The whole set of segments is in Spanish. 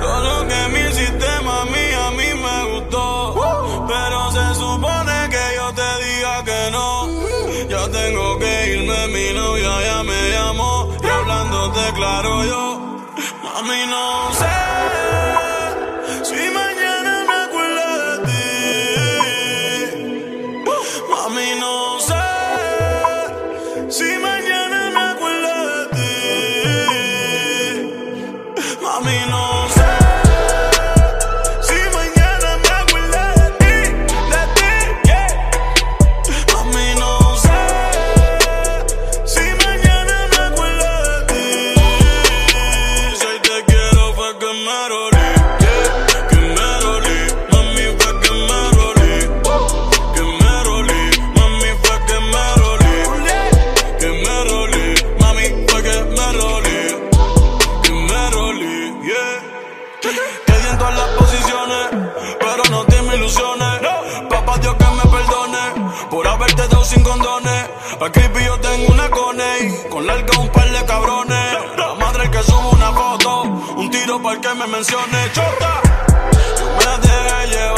Todo lo que mi sistema a mí, a mí me gustó. Pero se supone que yo te diga que no. Ya tengo que irme, mi novia ya me llamó. Y hablándote claro yo, mami, no sé. Si mañana me acuerdo de ti. Mami, no sé. Si mañana me. Mami, no sin condones. Pa' creepy yo tengo una cone con larga un par de cabrones. La madre que sube una foto, un tiro para que me mencione. Chota, yo me dejé llevar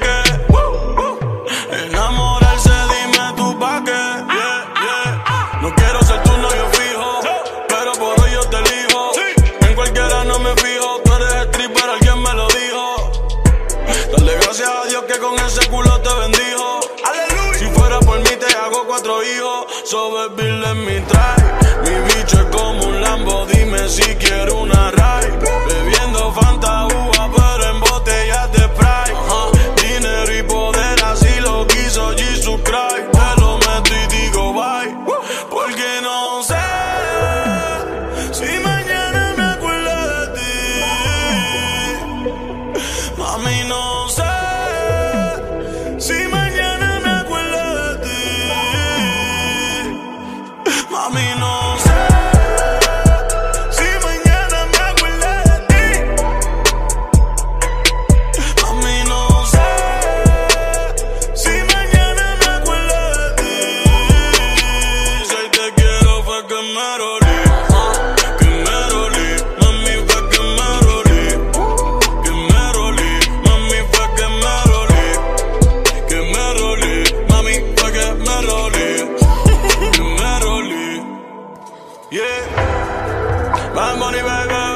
Dios que con ese culo te bendijo. Aleluya. Si fuera por mí te hago cuatro hijos. So baby, let me try. Mi bicho es como un Lambo, dime si quiero una coming Yeah. My money, my, my.